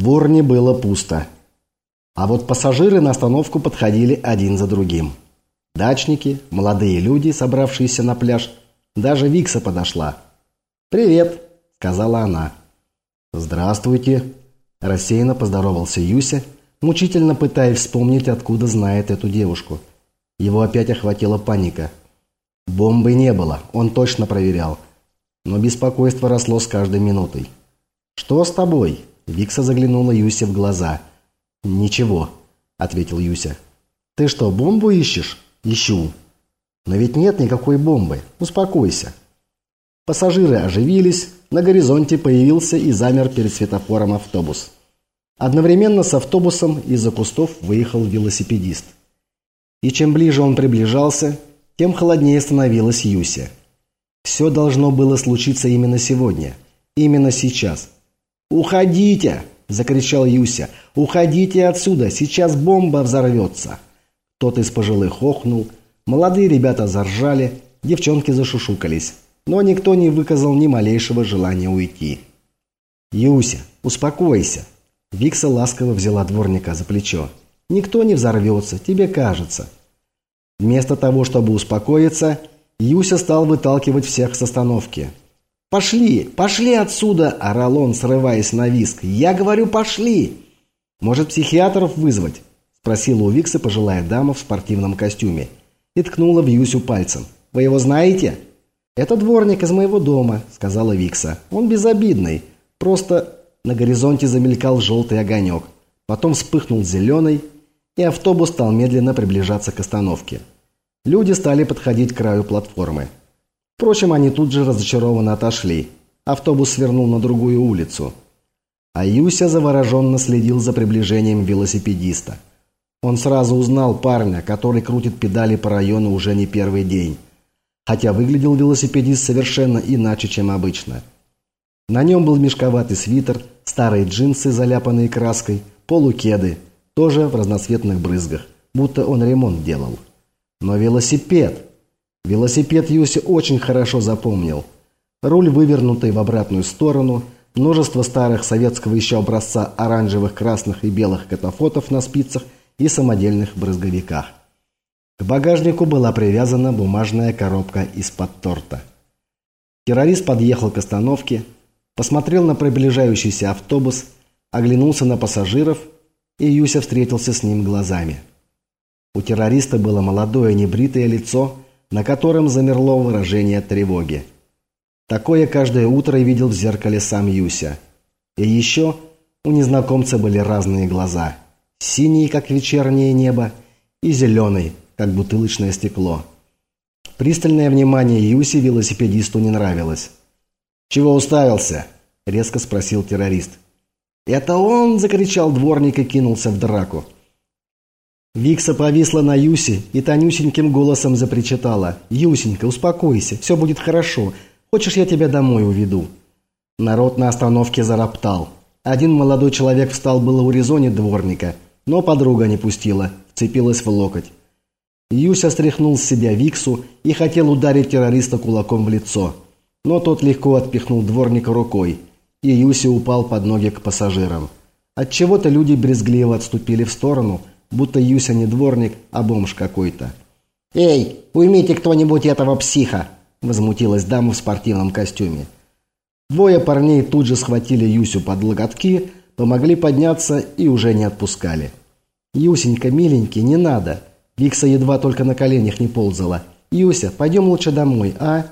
В урне было пусто. А вот пассажиры на остановку подходили один за другим. Дачники, молодые люди, собравшиеся на пляж. Даже Викса подошла. «Привет», — сказала она. «Здравствуйте», — рассеянно поздоровался Юся, мучительно пытаясь вспомнить, откуда знает эту девушку. Его опять охватила паника. Бомбы не было, он точно проверял. Но беспокойство росло с каждой минутой. «Что с тобой?» Викса заглянула Юсе в глаза. «Ничего», — ответил Юся. «Ты что, бомбу ищешь?» «Ищу». «Но ведь нет никакой бомбы. Успокойся». Пассажиры оживились, на горизонте появился и замер перед светофором автобус. Одновременно с автобусом из-за кустов выехал велосипедист. И чем ближе он приближался, тем холоднее становилась Юся. Все должно было случиться именно сегодня, именно сейчас. «Уходите!» – закричал Юся. «Уходите отсюда! Сейчас бомба взорвется!» Тот из пожилых охнул, молодые ребята заржали, девчонки зашушукались но никто не выказал ни малейшего желания уйти. «Юся, успокойся!» Викса ласково взяла дворника за плечо. «Никто не взорвется, тебе кажется». Вместо того, чтобы успокоиться, Юся стал выталкивать всех с остановки. «Пошли! Пошли отсюда!» – орал он, срываясь на виск. «Я говорю, пошли!» «Может, психиатров вызвать?» – спросила у Викса пожилая дама в спортивном костюме и ткнула в Юсю пальцем. «Вы его знаете?» «Это дворник из моего дома», — сказала Викса. «Он безобидный. Просто на горизонте замелькал желтый огонек. Потом вспыхнул зеленый, и автобус стал медленно приближаться к остановке. Люди стали подходить к краю платформы. Впрочем, они тут же разочарованно отошли. Автобус свернул на другую улицу. А Юся завороженно следил за приближением велосипедиста. Он сразу узнал парня, который крутит педали по району уже не первый день хотя выглядел велосипедист совершенно иначе, чем обычно. На нем был мешковатый свитер, старые джинсы, заляпанные краской, полукеды, тоже в разноцветных брызгах, будто он ремонт делал. Но велосипед... Велосипед Юси очень хорошо запомнил. Руль вывернутый в обратную сторону, множество старых советского еще образца оранжевых, красных и белых катафотов на спицах и самодельных брызговиках. К багажнику была привязана бумажная коробка из-под торта. Террорист подъехал к остановке, посмотрел на приближающийся автобус, оглянулся на пассажиров, и Юся встретился с ним глазами. У террориста было молодое небритое лицо, на котором замерло выражение тревоги. Такое каждое утро видел в зеркале сам Юся. И еще у незнакомца были разные глаза. Синий, как вечернее небо, и зеленый, как бутылочное стекло. Пристальное внимание Юси велосипедисту не нравилось. «Чего уставился?» – резко спросил террорист. «Это он!» – закричал дворник и кинулся в драку. Викса повисла на Юсе и тонюсеньким голосом запричитала. «Юсенька, успокойся, все будет хорошо. Хочешь, я тебя домой уведу?» Народ на остановке зароптал. Один молодой человек встал было у резоне дворника, но подруга не пустила, вцепилась в локоть. Юся стряхнул с себя Виксу и хотел ударить террориста кулаком в лицо. Но тот легко отпихнул дворника рукой, и Юся упал под ноги к пассажирам. Отчего-то люди брезгливо отступили в сторону, будто Юся не дворник, а бомж какой-то. «Эй, уймите кто-нибудь этого психа!» – возмутилась дама в спортивном костюме. Двое парней тут же схватили Юсю под локотки, помогли подняться и уже не отпускали. «Юсенька, миленький, не надо!» Викса едва только на коленях не ползала. «Юся, пойдем лучше домой, а?»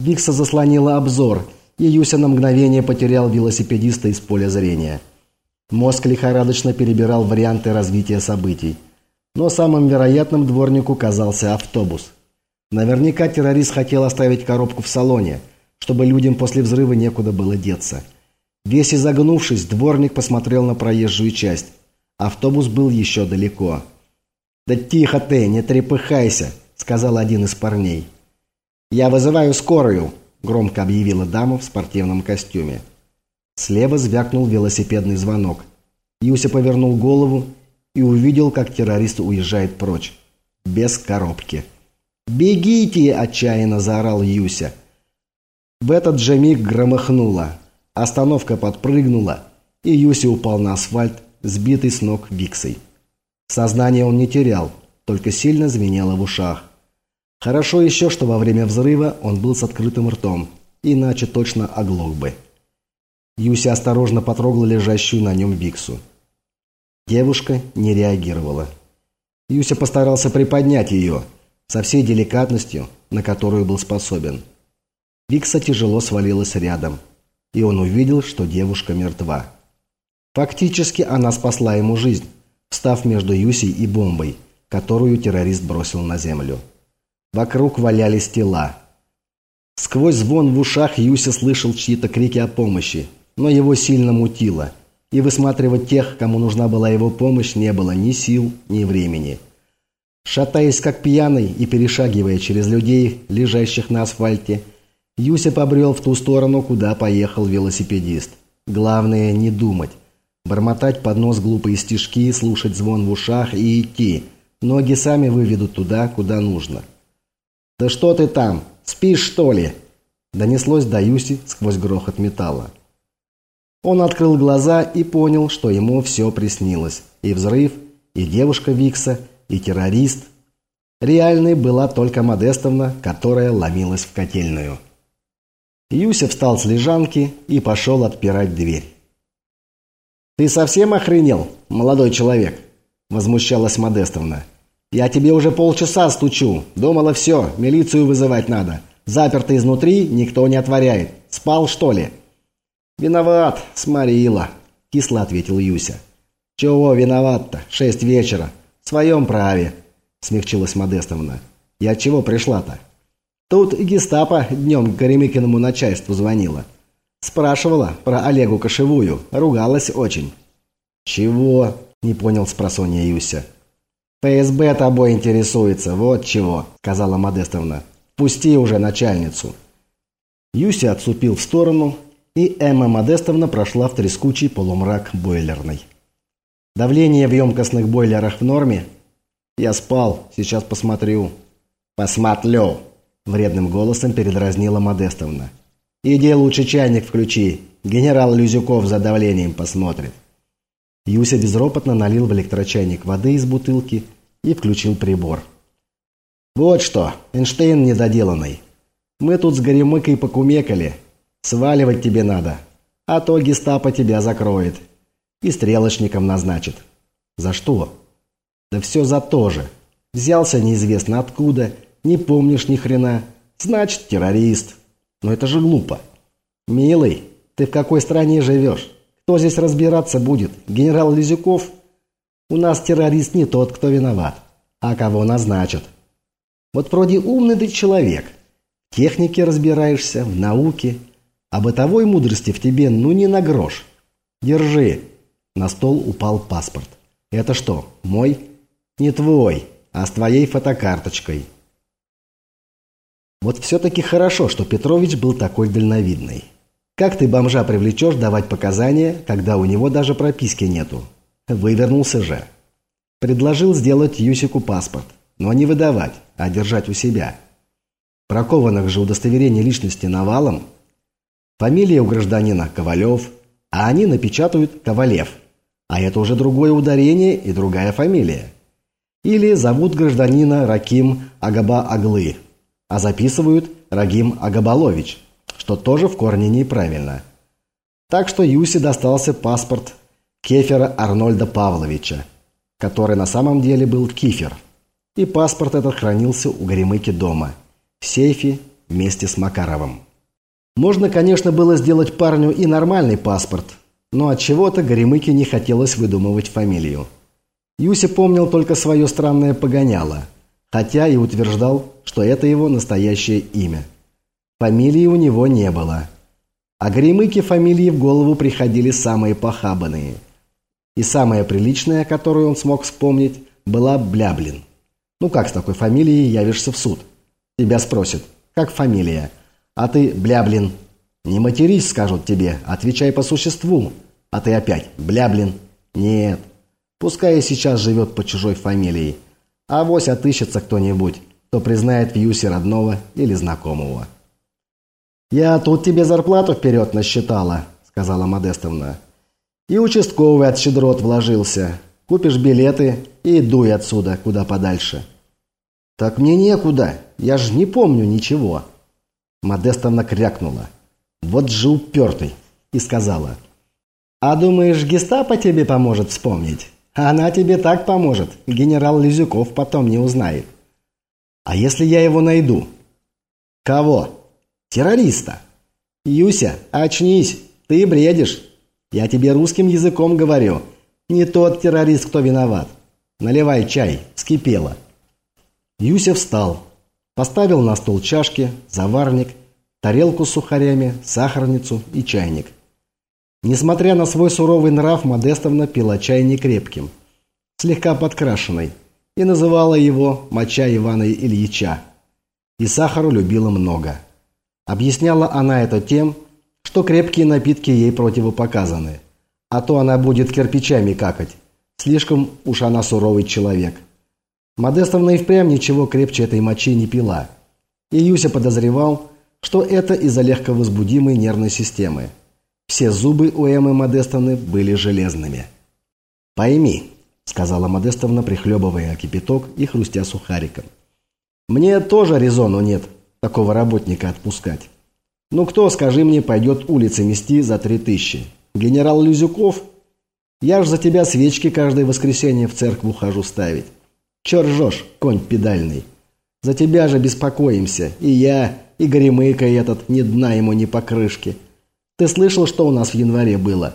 Викса заслонила обзор, и Юся на мгновение потерял велосипедиста из поля зрения. Мозг лихорадочно перебирал варианты развития событий. Но самым вероятным дворнику казался автобус. Наверняка террорист хотел оставить коробку в салоне, чтобы людям после взрыва некуда было деться. Весь изогнувшись, дворник посмотрел на проезжую часть. Автобус был еще далеко. «Да тихо ты, не трепыхайся», — сказал один из парней. «Я вызываю скорую», — громко объявила дама в спортивном костюме. Слева звякнул велосипедный звонок. Юся повернул голову и увидел, как террорист уезжает прочь. Без коробки. «Бегите!» – отчаянно заорал Юся. В этот же миг громыхнуло. Остановка подпрыгнула, и Юся упал на асфальт, сбитый с ног Виксой. Сознание он не терял, только сильно звенело в ушах. Хорошо еще, что во время взрыва он был с открытым ртом, иначе точно оглох бы. Юся осторожно потрогала лежащую на нем Виксу. Девушка не реагировала. Юся постарался приподнять ее со всей деликатностью, на которую был способен. Викса тяжело свалилась рядом, и он увидел, что девушка мертва. Фактически она спасла ему жизнь, встав между Юсей и бомбой, которую террорист бросил на землю. Вокруг валялись тела. Сквозь звон в ушах Юся слышал чьи-то крики о помощи, но его сильно мутило, и высматривать тех, кому нужна была его помощь, не было ни сил, ни времени. Шатаясь как пьяный и перешагивая через людей, лежащих на асфальте, Юся побрел в ту сторону, куда поехал велосипедист. Главное не думать. Бормотать под нос глупые стишки, слушать звон в ушах и идти. Ноги сами выведут туда, куда нужно. «Да что ты там? Спишь, что ли?» Донеслось до Юси сквозь грохот металла. Он открыл глаза и понял, что ему все приснилось. И взрыв, и девушка Викса, и террорист. Реальной была только Модестовна, которая ломилась в котельную. Юся встал с лежанки и пошел отпирать дверь. «Ты совсем охренел, молодой человек?» – возмущалась Модестовна. «Я тебе уже полчаса стучу. Думала, все, милицию вызывать надо. Заперто изнутри, никто не отворяет. Спал, что ли?» «Виноват, сморила», – кисло ответил Юся. «Чего виноват-то? Шесть вечера. В своем праве», – смягчилась Модестовна. «Я чего пришла-то?» «Тут и гестапо днем к Горемыкиному начальству звонила. Спрашивала про Олегу Кошевую, ругалась очень». «Чего?» – не понял спросонья Юся. «ФСБ тобой интересуется, вот чего», – сказала Модестовна. «Пусти уже начальницу». Юся отступил в сторону, и Эмма Модестовна прошла в трескучий полумрак бойлерной. «Давление в емкостных бойлерах в норме?» «Я спал, сейчас посмотрю». «Посмотрю», – вредным голосом передразнила Модестовна. «Иди лучше чайник включи, генерал Люзюков за давлением посмотрит». Юся безропотно налил в электрочайник воды из бутылки и включил прибор. «Вот что, Эйнштейн недоделанный. Мы тут с Горемыкой покумекали. Сваливать тебе надо, а то гестапо тебя закроет. И стрелочником назначит. За что? Да все за то же. Взялся неизвестно откуда, не помнишь ни хрена. Значит, террорист. Но это же глупо. Милый, ты в какой стране живешь? Кто здесь разбираться будет? Генерал Лизюков? У нас террорист не тот, кто виноват, а кого назначат. Вот вроде умный ты человек. В технике разбираешься, в науке. А бытовой мудрости в тебе ну не на грош. Держи. На стол упал паспорт. Это что, мой? Не твой, а с твоей фотокарточкой. Вот все-таки хорошо, что Петрович был такой дальновидный. Как ты бомжа привлечешь давать показания, когда у него даже прописки нету? Вывернулся же. Предложил сделать Юсику паспорт, но не выдавать, а держать у себя. Прокованных же удостоверений личности навалом. Фамилия у гражданина Ковалев, а они напечатают Ковалев. А это уже другое ударение и другая фамилия. Или зовут гражданина Раким Агаба Аглы, а записывают Рагим Агабалович – что тоже в корне неправильно. Так что Юсе достался паспорт Кефера Арнольда Павловича, который на самом деле был Кифер. И паспорт этот хранился у Горемыки дома, в сейфе вместе с Макаровым. Можно, конечно, было сделать парню и нормальный паспорт, но от чего-то Горемыке не хотелось выдумывать фамилию. Юся помнил только свое странное погоняло, хотя и утверждал, что это его настоящее имя – Фамилии у него не было. А Гремыке фамилии в голову приходили самые похабанные. И самая приличная, которую он смог вспомнить, была Бляблин. Ну как с такой фамилией явишься в суд? Тебя спросят, как фамилия? А ты Бляблин. Не матерись, скажут тебе, отвечай по существу. А ты опять Бляблин. Нет, пускай и сейчас живет по чужой фамилии. А вось отыщется кто-нибудь, кто признает в Юсе родного или знакомого. «Я тут тебе зарплату вперед насчитала», — сказала Модестовна. И участковый от щедрот вложился. Купишь билеты и дуй отсюда, куда подальше. Так мне некуда, я ж не помню ничего. Модестовна крякнула. Вот же упертый. И сказала. А думаешь, гестапо тебе поможет вспомнить? Она тебе так поможет. Генерал Лизюков потом не узнает. А если я его найду? Кого? Террориста. Юся, очнись. Ты бредишь. Я тебе русским языком говорю. Не тот террорист, кто виноват. Наливай чай. Скипело. Юся встал. Поставил на стол чашки, заварник, тарелку с сухарями, сахарницу и чайник. Несмотря на свой суровый нрав, Модестовна пила чай некрепким, слегка подкрашенный, и называла его «моча Ивана Ильича». И сахару любила много. Объясняла она это тем, что крепкие напитки ей противопоказаны, а то она будет кирпичами какать. Слишком уж она суровый человек. Модестовна и впрямь ничего крепче этой мочи не пила. И Юся подозревал, что это из-за легковозбудимой нервной системы. Все зубы у Эммы Модестовны были железными. «Пойми», — сказала Модестовна, прихлебывая кипяток и хрустя сухариком. «Мне тоже резону нет такого работника отпускать. Ну кто, скажи мне, пойдет улицы мести за три тысячи? Генерал Люзюков? Я ж за тебя свечки каждое воскресенье в церковь хожу ставить. Че ржешь, конь педальный? За тебя же беспокоимся, и я, и Горемыка этот, ни дна ему, ни покрышки». Ты слышал, что у нас в январе было?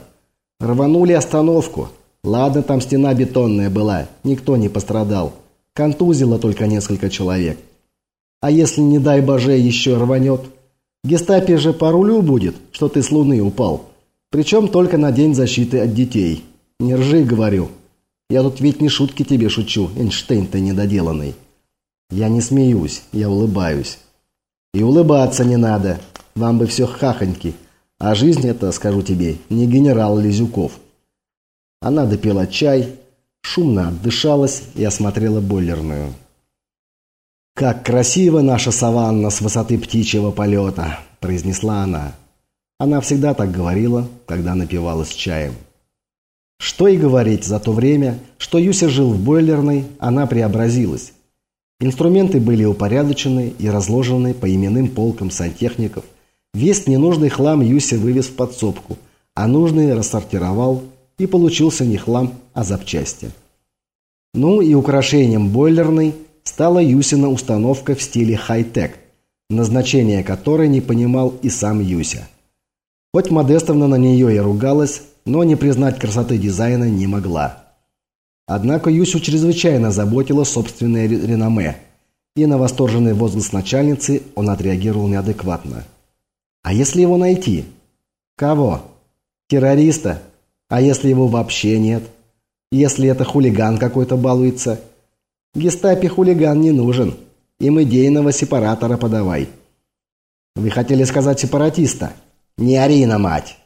Рванули остановку. Ладно, там стена бетонная была, никто не пострадал. Контузило только несколько человек. А если, не дай боже, еще рванет? Гестапе же по рулю будет, что ты с луны упал. Причем только на день защиты от детей. Не ржи, говорю. Я тут ведь не шутки тебе шучу, Эйнштейн ты недоделанный. Я не смеюсь, я улыбаюсь. И улыбаться не надо. Вам бы все хахоньки. А жизнь это, скажу тебе, не генерал Лизюков. Она допила чай, шумно отдышалась и осмотрела бойлерную. «Как красиво наша саванна с высоты птичьего полета!» – произнесла она. Она всегда так говорила, когда напивалась чаем. Что и говорить, за то время, что Юся жил в бойлерной, она преобразилась. Инструменты были упорядочены и разложены по именным полкам сантехников, Весь ненужный хлам Юся вывез в подсобку, а нужный рассортировал, и получился не хлам, а запчасти. Ну и украшением бойлерной стала Юсина установка в стиле хай-тек, назначение которой не понимал и сам Юся. Хоть Модестовна на нее и ругалась, но не признать красоты дизайна не могла. Однако Юсю чрезвычайно заботило собственное реноме, и на восторженный возглас начальницы он отреагировал неадекватно – а если его найти? Кого? Террориста? А если его вообще нет? Если это хулиган какой-то балуется? Гестапе хулиган не нужен. Им идейного сепаратора подавай. Вы хотели сказать сепаратиста? Не ори на мать.